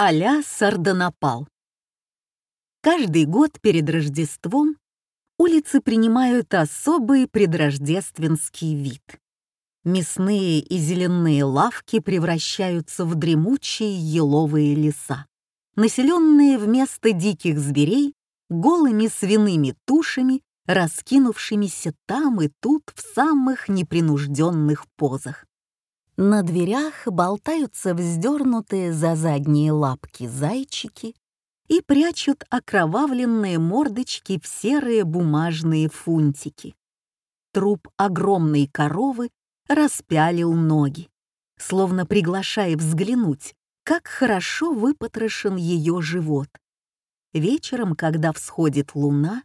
а-ля сардонапал. Каждый год перед Рождеством улицы принимают особый предрождественский вид. Мясные и зеленые лавки превращаются в дремучие еловые леса, населенные вместо диких зверей голыми свиными тушами, раскинувшимися там и тут в самых непринужденных позах. На дверях болтаются вздернутые за задние лапки зайчики и прячут окровавленные мордочки в серые бумажные фунтики. Труп огромной коровы распялил ноги, словно приглашая взглянуть, как хорошо выпотрошен ее живот. Вечером, когда всходит луна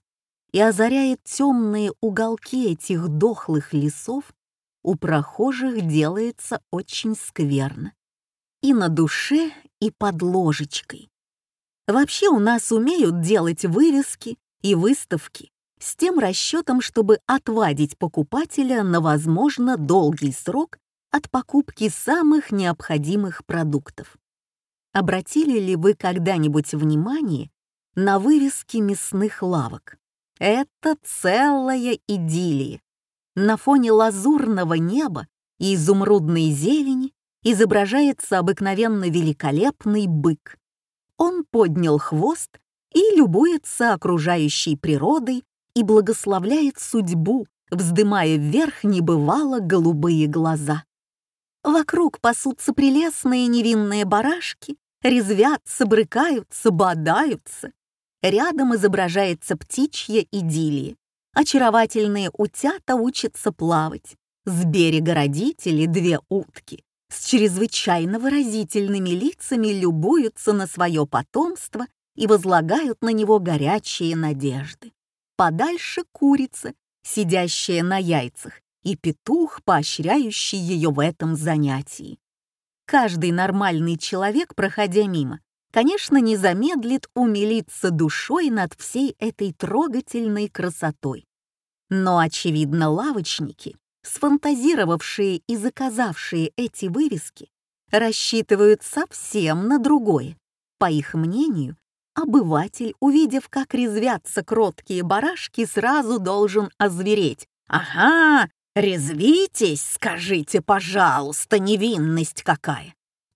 и озаряет темные уголки этих дохлых лесов, у прохожих делается очень скверно. И на душе, и под ложечкой. Вообще у нас умеют делать вывески и выставки с тем расчетом, чтобы отвадить покупателя на, возможно, долгий срок от покупки самых необходимых продуктов. Обратили ли вы когда-нибудь внимание на вывески мясных лавок? Это целая идиллия на фоне лазурного неба и изумрудной зелени изображается обыкновенно великолепный бык. Он поднял хвост и любуется окружающей природой и благословляет судьбу, вздымая вверх небывало голубые глаза. Вокруг пасутся прелестные невинные барашки, резвятся, брыкаются, бодаются. Рядом изображается птичья идиллия. Очаровательные утята учатся плавать. С берега родители две утки с чрезвычайно выразительными лицами любуются на свое потомство и возлагают на него горячие надежды. Подальше курица, сидящая на яйцах, и петух, поощряющий ее в этом занятии. Каждый нормальный человек, проходя мимо, конечно, не замедлит умилиться душой над всей этой трогательной красотой. Но, очевидно, лавочники, сфантазировавшие и заказавшие эти вывески, рассчитывают совсем на другое. По их мнению, обыватель, увидев, как резвятся кроткие барашки, сразу должен озвереть. «Ага, резвитесь, скажите, пожалуйста, невинность какая!»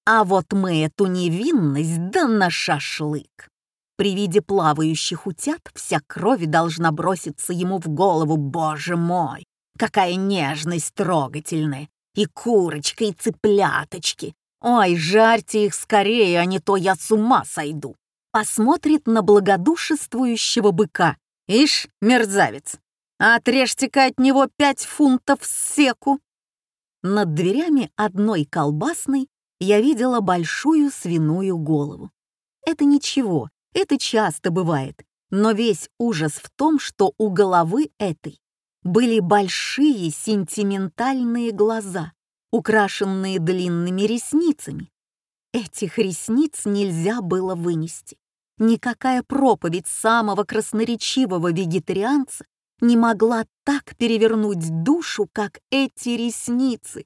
А вот мы эту невинность да на шашлык. При виде плавающих утят вся кровь должна броситься ему в голову, боже мой! Какая нежность трогательная! И курочка, и цыпляточки! Ой, жарьте их скорее, а не то я с ума сойду! Посмотрит на благодушествующего быка. Ишь, мерзавец! Отрежьте-ка от него пять фунтов секу! Над дверями одной колбасной я видела большую свиную голову. Это ничего, это часто бывает, но весь ужас в том, что у головы этой были большие сентиментальные глаза, украшенные длинными ресницами. Этих ресниц нельзя было вынести. Никакая проповедь самого красноречивого вегетарианца не могла так перевернуть душу, как эти ресницы.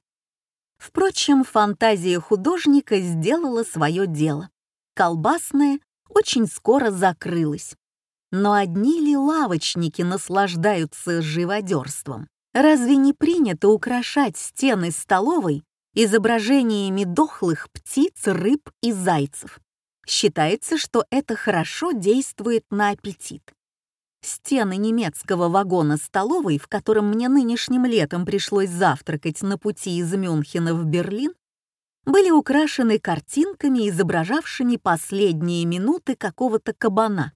Впрочем, фантазия художника сделала свое дело. Колбасная очень скоро закрылась. Но одни ли лавочники наслаждаются живодерством? Разве не принято украшать стены столовой изображениями дохлых птиц, рыб и зайцев? Считается, что это хорошо действует на аппетит. Стены немецкого вагона столовой, в котором мне нынешним летом пришлось завтракать на пути из Мюнхена в Берлин, были украшены картинками, изображавшими последние минуты какого-то кабана.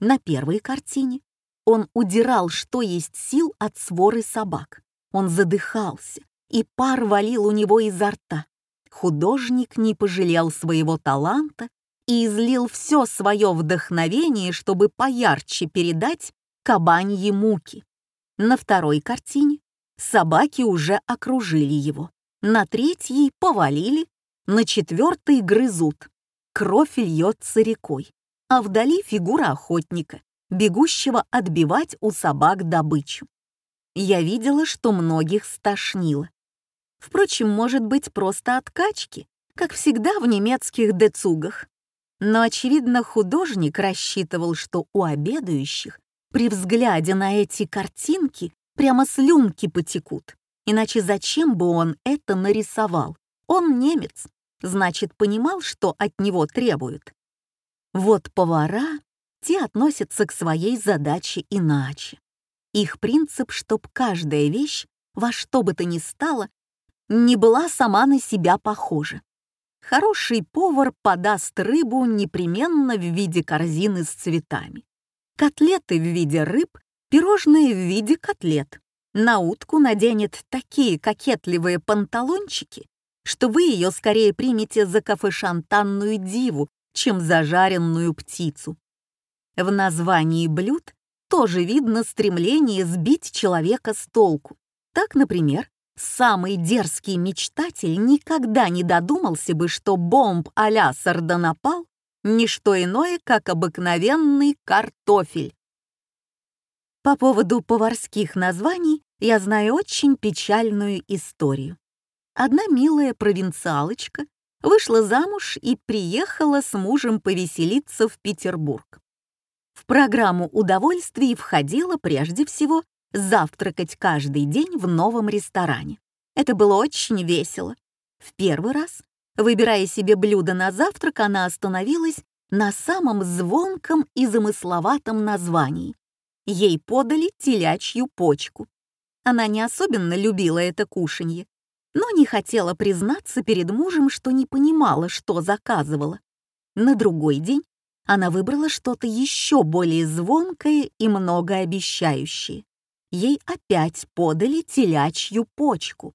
На первой картине он удирал, что есть сил от своры собак. Он задыхался, и пар валил у него изо рта. Художник не пожалел своего таланта и излил все свое вдохновение, чтобы поярче передать кабаньи муки. На второй картине собаки уже окружили его, на третьей повалили, на четвертой грызут. Кровь льется рекой, а вдали фигура охотника, бегущего отбивать у собак добычу. Я видела, что многих стошнило. Впрочем, может быть, просто от качки, как всегда в немецких децугах. Но, очевидно, художник рассчитывал, что у обедающих при взгляде на эти картинки прямо слюнки потекут. Иначе зачем бы он это нарисовал? Он немец, значит, понимал, что от него требуют. Вот повара, те относятся к своей задаче иначе. Их принцип, чтоб каждая вещь, во что бы то ни стало, не была сама на себя похожа. Хороший повар подаст рыбу непременно в виде корзины с цветами. Котлеты в виде рыб, пирожные в виде котлет. На утку наденет такие кокетливые панталончики, что вы ее скорее примете за кафе-шантанную диву, чем за жареную птицу. В названии блюд тоже видно стремление сбить человека с толку. Так, например, самый дерзкий мечтатель никогда не додумался бы, что бомб а-ля сардонапал — не что иное, как обыкновенный картофель. По поводу поварских названий я знаю очень печальную историю. Одна милая провинциалочка вышла замуж и приехала с мужем повеселиться в Петербург. В программу удовольствий входило прежде всего завтракать каждый день в новом ресторане. Это было очень весело. В первый раз, выбирая себе блюдо на завтрак, она остановилась на самом звонком и замысловатом названии. Ей подали телячью почку. Она не особенно любила это кушанье, но не хотела признаться перед мужем, что не понимала, что заказывала. На другой день она выбрала что-то еще более звонкое и многообещающее. Ей опять подали телячью почку.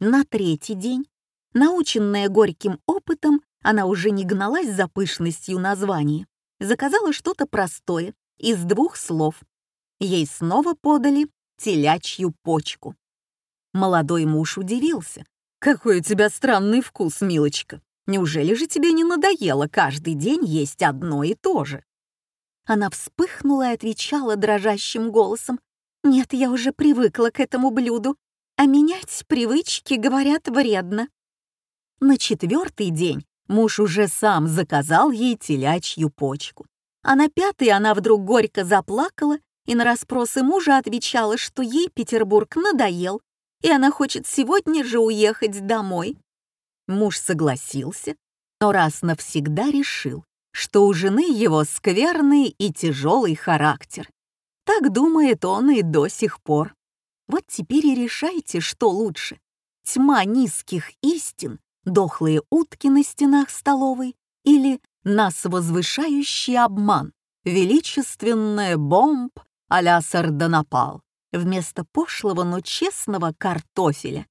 На третий день, наученная горьким опытом, она уже не гналась за пышностью названия, заказала что-то простое, из двух слов. Ей снова подали телячью почку. Молодой муж удивился. «Какой у тебя странный вкус, милочка! Неужели же тебе не надоело каждый день есть одно и то же?» Она вспыхнула и отвечала дрожащим голосом. «Нет, я уже привыкла к этому блюду, а менять привычки, говорят, вредно». На четвертый день муж уже сам заказал ей телячью почку. А на пятый она вдруг горько заплакала и на расспросы мужа отвечала, что ей Петербург надоел, и она хочет сегодня же уехать домой. Муж согласился, но раз навсегда решил, что у жены его скверный и тяжелый характер. Так думает он и до сих пор. Вот теперь и решайте, что лучше. Тьма низких истин, дохлые утки на стенах столовой или нас возвышающий обман, величественная бомб а-ля сардонапал вместо пошлого, но честного картофеля.